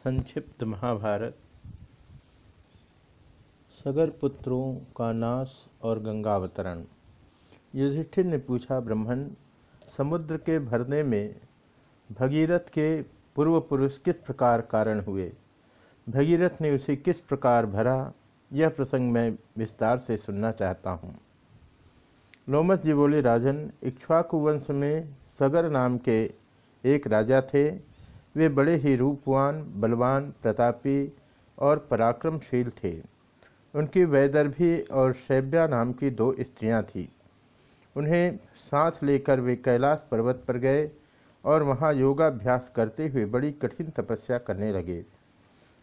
संक्षिप्त महाभारत। सगर पुत्रों का नाश और गंगावतरण। युधिष्ठिर ने पूछा ब्रह्मण समुद्र के भरने में भगीरथ के पूर्व पुरुष किस प्रकार कारण हुए? भगीरथ ने उसे किस प्रकार भरा? यह प्रसंग मैं विस्तार से सुनना चाहता हूँ। लोमस जी बोले, राजन, इक्ष्वाकु वंश में सगर नाम के एक राजा थे। वे बड़े ही रूपवान, बलवान, प्रतापी और पराक्रमशील थे। उनकी वैदर्भी और शैब्या नाम की दो स्त्रियाँ थीं। उन्हें साथ लेकर वे कैलाश पर्वत पर गए और वहाँ योगाभ्यास करते हुए बड़ी कठिन तपस्या करने लगे।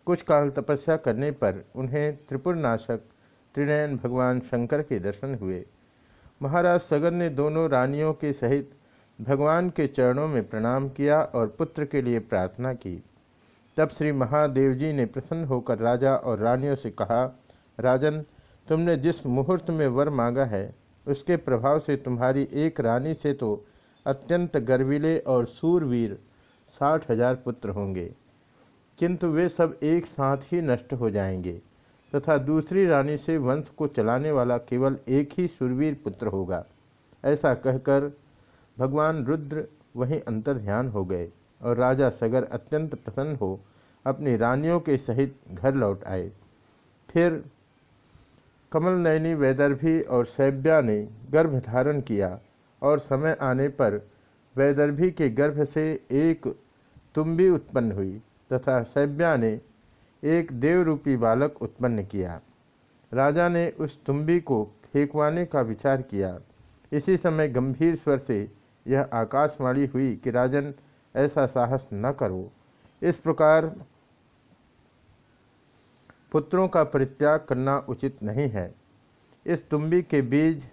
कुछ काल तपस्या करने पर उन्हें त्रिपुरनाशक, त्रिनयन भगवान शंकर के दर्शन हुए। महाराज सगन ने दोनों रानियों के सहित भगवान के चरणों में प्रणाम किया और पुत्र के लिए प्रार्थना की। तब श्री महादेव जी ने प्रसन्न होकर राजा और रानियों से कहा, राजन, तुमने जिस मुहूर्त में वर मांगा है, उसके प्रभाव से तुम्हारी एक रानी से तो अत्यंत गर्विले और सूरवीर साठ हज़ार पुत्र होंगे। किंतु वे सब एक साथ ही नष्ट हो जाएँगे, तथा दूसरी रानी से वंश को चलाने वाला केवल एक ही सुरवीर पुत्र होगा। ऐसा कहकर भगवान रुद्र वहीं अंतर ध्यान हो गए और राजा सगर अत्यंत प्रसन्न हो अपनी रानियों के सहित घर लौट आए। फिर कमल नयनी वैदर्भी और सैब्या ने गर्भ धारण किया और समय आने पर वैदर्भी के गर्भ से एक तुम्बी उत्पन्न हुई तथा सैब्या ने एक देवरूपी बालक उत्पन्न किया। राजा ने उस तुम्बी को फेंकवाने का विचार किया। इसी समय गंभीर स्वर से यह आकाशवाणी हुई कि राजन, ऐसा साहस न करो। इस प्रकार पुत्रों का परित्याग करना उचित नहीं है। इस तुम्बी के बीज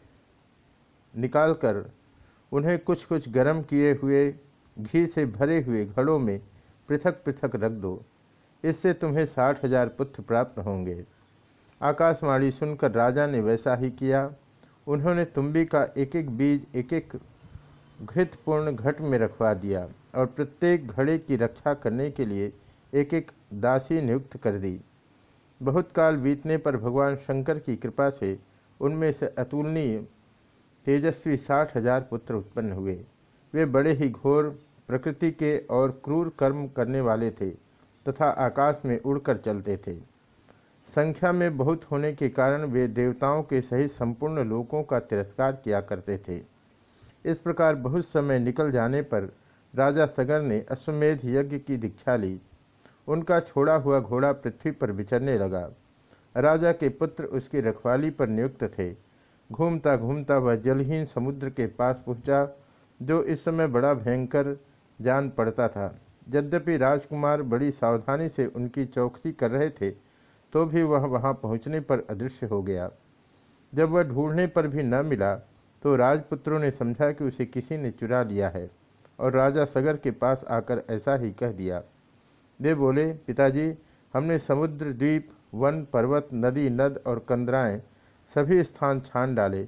निकालकर उन्हें कुछ कुछ गर्म किए हुए, घी से भरे हुए घड़ों में पृथक पृथक रख दो। इससे तुम्हें साठ हज़ार पुत्र प्राप्त होंगे। आकाशवाणी सुनकर राजा ने वैसा ही किया। उन्होंने तुम्बी का एक एक बीज एक एक घृतपूर्ण घट में रखवा दिया और प्रत्येक घड़े की रक्षा करने के लिए एक एक दासी नियुक्त कर दी। बहुत काल बीतने पर भगवान शंकर की कृपा से उनमें से अतुलनीय तेजस्वी साठ हज़ार पुत्र उत्पन्न हुए। वे बड़े ही घोर, प्रकृति के और क्रूर कर्म करने वाले थे तथा आकाश में उड़कर चलते थे। संख्या में बहुत होने के कारण वे देवताओं के सहित संपूर्ण लोकों का तिरस्कार किया करते थे। इस प्रकार बहुत समय निकल जाने पर राजा सगर ने अश्वमेध यज्ञ की दीक्षा ली। उनका छोड़ा हुआ घोड़ा पृथ्वी पर विचरने लगा। राजा के पुत्र उसकी रखवाली पर नियुक्त थे। घूमता घूमता वह जलहीन समुद्र के पास पहुँचा, जो इस समय बड़ा भयंकर जान पड़ता था। यद्यपि राजकुमार बड़ी सावधानी से उनकी चौकसी कर रहे थे तो भी वह वहाँ पहुँचने पर अदृश्य हो गया। जब वह ढूँढने पर भी न मिला तो राजपुत्रों ने समझा कि उसे किसी ने चुरा लिया है, और राजा सगर के पास आकर ऐसा ही कह दिया। वे बोले, पिताजी, हमने समुद्र, द्वीप, वन, पर्वत, नदी, नद और कंदराएँ सभी स्थान छान डाले,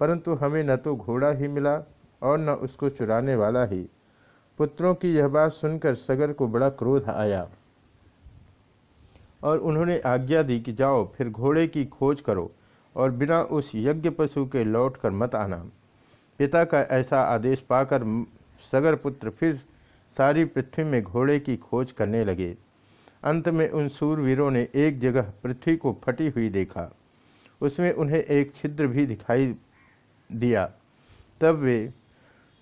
परंतु हमें न तो घोड़ा ही मिला और न उसको चुराने वाला ही। पुत्रों की यह बात सुनकर सगर को बड़ा क्रोध आया और उन्होंने आज्ञा दी कि जाओ, फिर घोड़े की खोज करो। और बिना उस यज्ञ पशु के लौट कर मत आना। पिता का ऐसा आदेश पाकर सगर पुत्र फिर सारी पृथ्वी में घोड़े की खोज करने लगे। अंत में उन सूरवीरों ने एक जगह पृथ्वी को फटी हुई देखा। उसमें उन्हें एक छिद्र भी दिखाई दिया। तब वे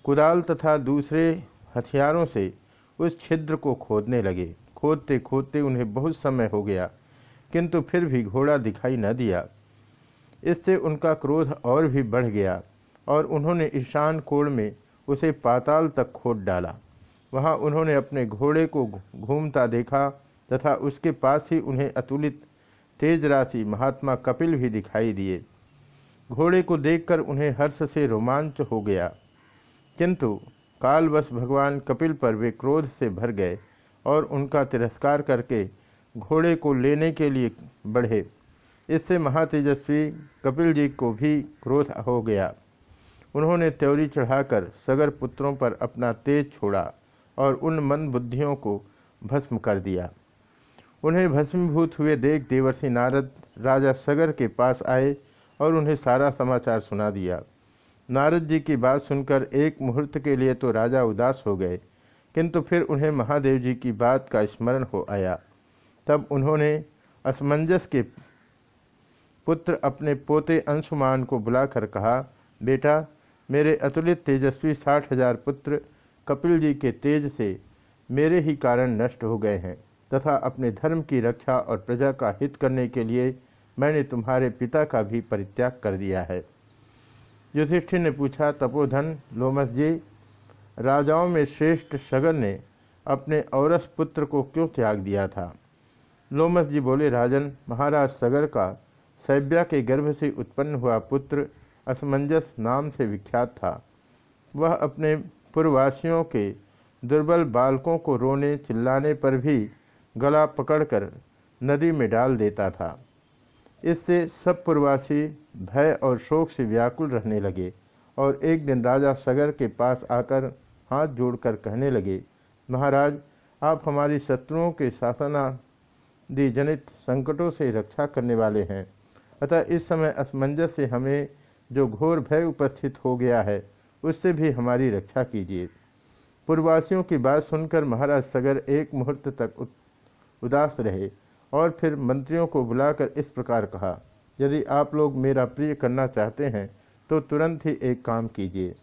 कुदाल तथा दूसरे हथियारों से उस छिद्र को खोदने लगे। खोदते खोदते उन्हें बहुत समय हो गया, किंतु फिर भी घोड़ा दिखाई न दिया। इससे उनका क्रोध और भी बढ़ गया और उन्होंने ईशान कोण में उसे पाताल तक खोद डाला। वहाँ उन्होंने अपने घोड़े को घूमता देखा तथा उसके पास ही उन्हें अतुलित तेज राशि महात्मा कपिल भी दिखाई दिए। घोड़े को देखकर उन्हें हर्ष से रोमांच हो गया। किंतु कालवश भगवान कपिल पर वे क्रोध से भर गए और उनका तिरस्कार करके घोड़े को लेने के लिए बढ़े। इससे महातेजस्वी कपिल जी को भी क्रोध हो गया। उन्होंने त्योरी चढ़ाकर सगर पुत्रों पर अपना तेज छोड़ा और उन मन बुद्धियों को भस्म कर दिया। उन्हें भस्मीभूत हुए देख देवर्षि नारद राजा सगर के पास आए और उन्हें सारा समाचार सुना दिया। नारद जी की बात सुनकर एक मुहूर्त के लिए तो राजा उदास हो गए, किंतु फिर उन्हें महादेव जी की बात का स्मरण हो आया। तब उन्होंने असमंजस के पुत्र अपने पोते अंशुमान को बुलाकर कहा, बेटा, मेरे अतुलित तेजस्वी साठ हज़ार पुत्र कपिल जी के तेज से मेरे ही कारण नष्ट हो गए हैं, तथा अपने धर्म की रक्षा और प्रजा का हित करने के लिए मैंने तुम्हारे पिता का भी परित्याग कर दिया है। युधिष्ठिर ने पूछा, तपोधन लोमस जी, राजाओं में श्रेष्ठ सगर ने अपने औरस पुत्र को क्यों त्याग दिया था? लोमस जी बोले, राजन, महाराज सगर का सैब्या के गर्भ से उत्पन्न हुआ पुत्र असमंजस नाम से विख्यात था। वह अपने पूर्ववासियों के दुर्बल बालकों को रोने चिल्लाने पर भी गला पकड़कर नदी में डाल देता था। इससे सब पूर्वासी भय और शोक से व्याकुल रहने लगे और एक दिन राजा सगर के पास आकर हाथ जोड़कर कहने लगे, महाराज, आप हमारी शत्रुओं के शासनादि जनित संकटों से रक्षा करने वाले हैं। अतः इस समय असमंजस से हमें जो घोर भय उपस्थित हो गया है, उससे भी हमारी रक्षा कीजिए। पूर्ववासियों की बात सुनकर महाराज सगर एक मुहूर्त तक उदास रहे और फिर मंत्रियों को बुलाकर इस प्रकार कहा, यदि आप लोग मेरा प्रिय करना चाहते हैं तो तुरंत ही एक काम कीजिए।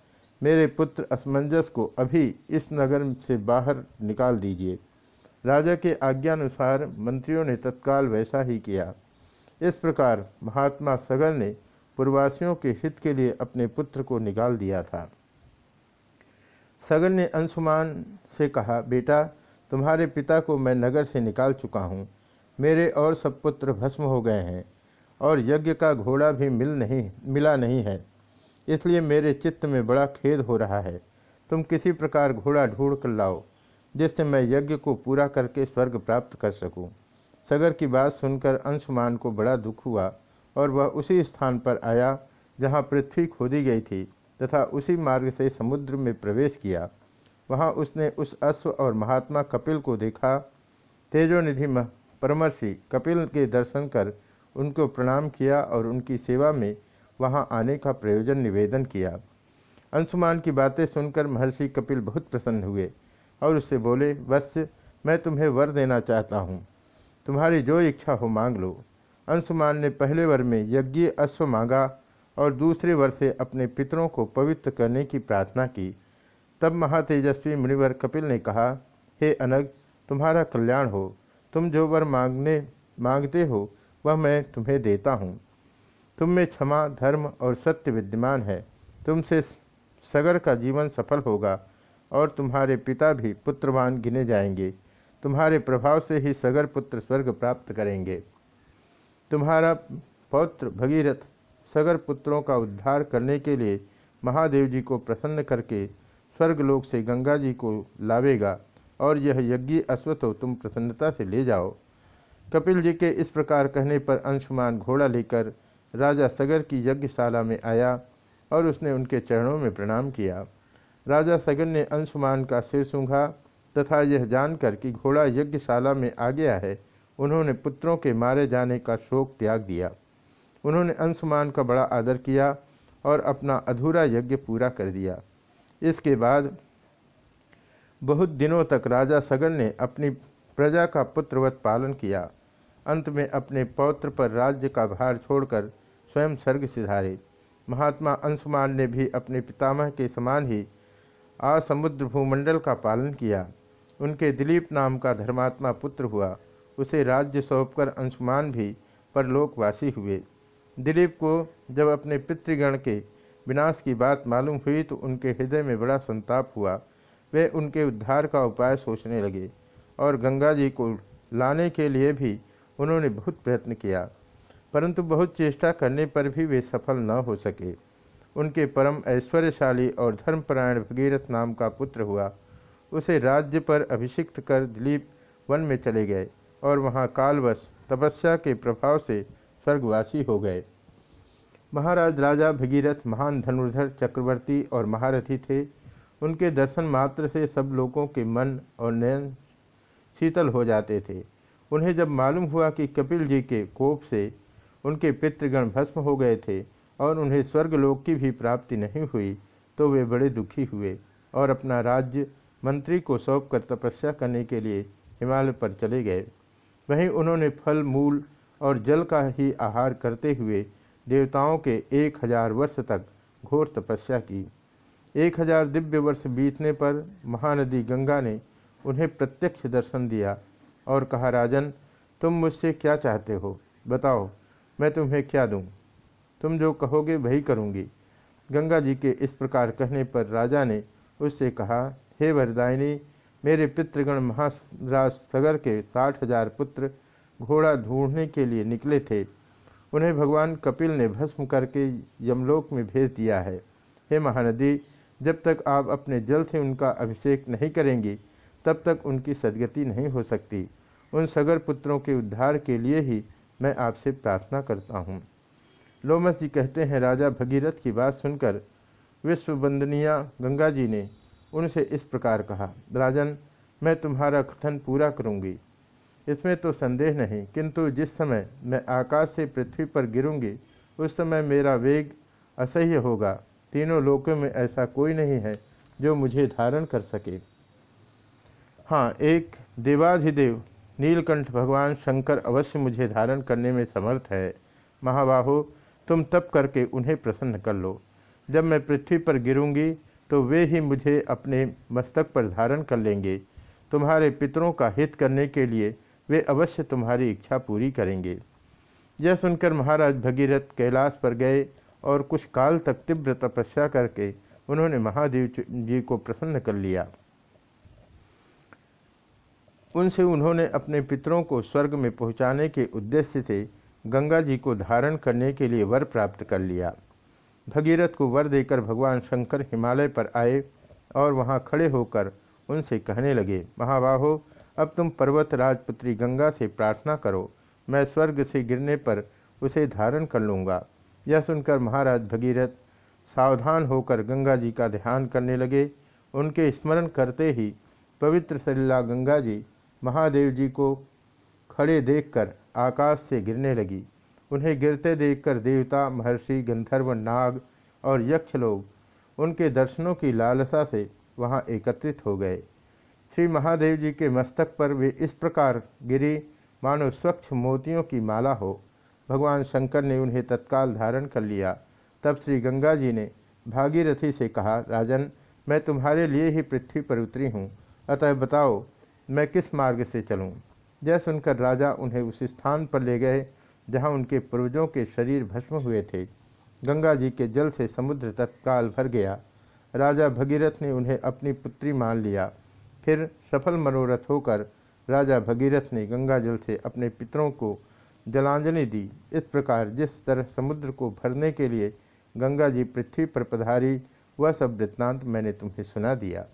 मेरे पुत्र असमंजस को अभी इस नगर से बाहर निकाल दीजिए। राजा के आज्ञानुसार मंत्रियों ने तत्काल वैसा ही किया। इस प्रकार महात्मा सगर ने पूर्वासियों के हित के लिए अपने पुत्र को निकाल दिया था। सगर ने अंशुमान से कहा, बेटा, तुम्हारे पिता को मैं नगर से निकाल चुका हूँ। मेरे और सब पुत्र भस्म हो गए हैं और यज्ञ का घोड़ा भी मिल नहीं, मिला नहीं है। इसलिए मेरे चित्त में बड़ा खेद हो रहा है। तुम किसी प्रकार घोड़ा ढूंढ कर लाओ, जिससे मैं यज्ञ को पूरा करके स्वर्ग प्राप्त कर सकूँ। सगर की बात सुनकर अंशुमान को बड़ा दुख हुआ और वह उसी स्थान पर आया, जहाँ पृथ्वी खोदी गई थी तथा उसी मार्ग से समुद्र में प्रवेश किया। वहाँ उसने उस अश्व और महात्मा कपिल को देखा। तेजोनिधि परमर्षि कपिल के दर्शन कर उनको प्रणाम किया और उनकी सेवा में वहाँ आने का प्रयोजन निवेदन किया। अंशुमान की बातें सुनकर महर्षि कपिल बहुत प्रसन्न हुए और उससे बोले वत्स्य मैं तुम्हें वर देना चाहता हूँ। तुम्हारी जो इच्छा हो मांग लो। अंशुमान ने पहले वर में यज्ञ अश्व मांगा और दूसरे वर से अपने पितरों को पवित्र करने की प्रार्थना की। तब महातेजस्वी मुनिवर कपिल ने कहा, हे अनग, तुम्हारा कल्याण हो। तुम जो वर मांगने, मांगते हो, वह मैं तुम्हें देता हूँ। तुम में क्षमा, धर्म और सत्य विद्यमान है। तुमसे सगर का जीवन सफल होगा और तुम्हारे पिता भी पुत्रवान गिने जाएँगे। तुम्हारे प्रभाव से ही सगर पुत्र स्वर्ग प्राप्त करेंगे। तुम्हारा पौत्र भगीरथ सगर पुत्रों का उद्धार करने के लिए महादेव जी को प्रसन्न करके स्वर्गलोक से गंगा जी को लावेगा और यह यज्ञ अश्वत्थ तुम प्रसन्नता से ले जाओ। कपिल जी के इस प्रकार कहने पर अंशुमान घोड़ा लेकर राजा सगर की यज्ञशाला में आया और उसने उनके चरणों में प्रणाम किया। राजा सगर ने अंशुमान का सिर सूंघा तथा यह जानकर कि घोड़ा यज्ञशाला में आ गया है, उन्होंने पुत्रों के मारे जाने का शोक त्याग दिया। उन्होंने अंशुमान का बड़ा आदर किया और अपना अधूरा यज्ञ पूरा कर दिया। इसके बाद बहुत दिनों तक राजा सगर ने अपनी प्रजा का पुत्रवत पालन किया। अंत में अपने पौत्र पर राज्य का भार छोड़कर स्वयं स्वर्ग सिधारे। महात्मा अंशुमान ने भी अपने पितामह के समान ही आसमुद्र भूमंडल का पालन किया। उनके दिलीप नाम का धर्मात्मा पुत्र हुआ। उसे राज्य सौंपकर अंशुमान भी परलोकवासी हुए। दिलीप को जब अपने पितृगण के विनाश की बात मालूम हुई तो उनके हृदय में बड़ा संताप हुआ। वे उनके उद्धार का उपाय सोचने लगे और गंगा जी को लाने के लिए भी उन्होंने बहुत प्रयत्न किया, परंतु बहुत चेष्टा करने पर भी वे सफल न हो सके। उनके परम ऐश्वर्यशाली और धर्मपरायण भगीरथ नाम का पुत्र हुआ। उसे राज्य पर अभिषिक्त कर दिलीप वन में चले गए और वहाँ कालवश तपस्या के प्रभाव से स्वर्गवासी हो गए। महाराज राजा भगीरथ महान धनुर्धर चक्रवर्ती और महारथी थे। उनके दर्शन मात्र से सब लोगों के मन और नयन शीतल हो जाते थे। उन्हें जब मालूम हुआ कि कपिल जी के कोप से उनके पितृगण भस्म हो गए थे और उन्हें स्वर्गलोक की भी प्राप्ति नहीं हुई तो वे बड़े दुखी हुए और अपना राज्य मंत्री को सौंप कर तपस्या करने के लिए हिमालय पर चले गए। वहीं उन्होंने फल, मूल और जल का ही आहार करते हुए देवताओं के एक हज़ार वर्ष तक घोर तपस्या की। एक हज़ार दिव्य वर्ष बीतने पर महानदी गंगा ने उन्हें प्रत्यक्ष दर्शन दिया और कहा, राजन, तुम मुझसे क्या चाहते हो? बताओ, मैं तुम्हें क्या दूँ? तुम जो कहोगे वही करूँगी। गंगा जी के इस प्रकार कहने पर राजा ने उससे कहा हे वरदायिनी, मेरे पितृगण महाराज सगर के साठ हज़ार पुत्र घोड़ा ढूँढने के लिए निकले थे। उन्हें भगवान कपिल ने भस्म करके यमलोक में भेज दिया है। हे महानदी, जब तक आप अपने जल से उनका अभिषेक नहीं करेंगी, तब तक उनकी सदगति नहीं हो सकती। उन सगर पुत्रों के उद्धार के लिए ही मैं आपसे प्रार्थना करता हूँ। लोमस जी कहते हैं, राजा भगीरथ की बात सुनकर विश्ववंदनिया गंगा जी ने उनसे इस प्रकार कहा, राजन, मैं तुम्हारा कथन पूरा करूँगी। इसमें तो संदेह नहीं, किंतु जिस समय मैं आकाश से पृथ्वी पर गिरूँगी, उस समय मेरा वेग असह्य होगा। तीनों लोकों में ऐसा कोई नहीं है जो मुझे धारण कर सके। हाँ एक देवाधिदेव, नीलकंठ भगवान शंकर अवश्य मुझे धारण करने में समर्थ है। महाबाहो, तुम तप करके उन्हें प्रसन्न कर लो। जब मैं पृथ्वी पर गिरूँगी तो वे ही मुझे अपने मस्तक पर धारण कर लेंगे। तुम्हारे पितरों का हित करने के लिए वे अवश्य तुम्हारी इच्छा पूरी करेंगे। यह सुनकर महाराज भगीरथ कैलाश पर गए और कुछ काल तक तीव्र तपस्या करके उन्होंने महादेव जी को प्रसन्न कर लिया। उनसे उन्होंने अपने पितरों को स्वर्ग में पहुँचाने के उद्देश्य से गंगा जी को धारण करने के लिए वर प्राप्त कर लिया। भगीरथ को वर देकर भगवान शंकर हिमालय पर आए और वहाँ खड़े होकर उनसे कहने लगे, महाबाहो, अब तुम पर्वत राजपुत्री गंगा से प्रार्थना करो। मैं स्वर्ग से गिरने पर उसे धारण कर लूँगा। यह सुनकर महाराज भगीरथ सावधान होकर गंगा जी का ध्यान करने लगे। उनके स्मरण करते ही पवित्र सलिला गंगा जी महादेव जी को खड़े देखकर आकाश से गिरने लगी। उन्हें गिरते देखकर देवता, महर्षि, गंधर्व, नाग और यक्ष लोग उनके दर्शनों की लालसा से वहाँ एकत्रित हो गए। श्री महादेव जी के मस्तक पर वे इस प्रकार गिरी, मानो स्वच्छ मोतियों की माला हो। भगवान शंकर ने उन्हें तत्काल धारण कर लिया। तब श्री गंगा जी ने भागीरथी से कहा, राजन, मैं तुम्हारे लिए ही पृथ्वी पर उतरी हूँ। अतः बताओ, मैं किस मार्ग से चलूँ? यह सुनकर राजा उन्हें उस स्थान पर ले गए जहाँ उनके पूर्वजों के शरीर भस्म हुए थे। गंगा जी के जल से समुद्र तत्काल भर गया। राजा भगीरथ ने उन्हें अपनी पुत्री मान लिया। फिर सफल मनोरथ होकर राजा भगीरथ ने गंगा जल से अपने पितरों को जलांजलि दी। इस प्रकार जिस तरह समुद्र को भरने के लिए गंगा जी पृथ्वी पर पधारी, वह सब वृत्तांत मैंने तुम्हें सुना दिया।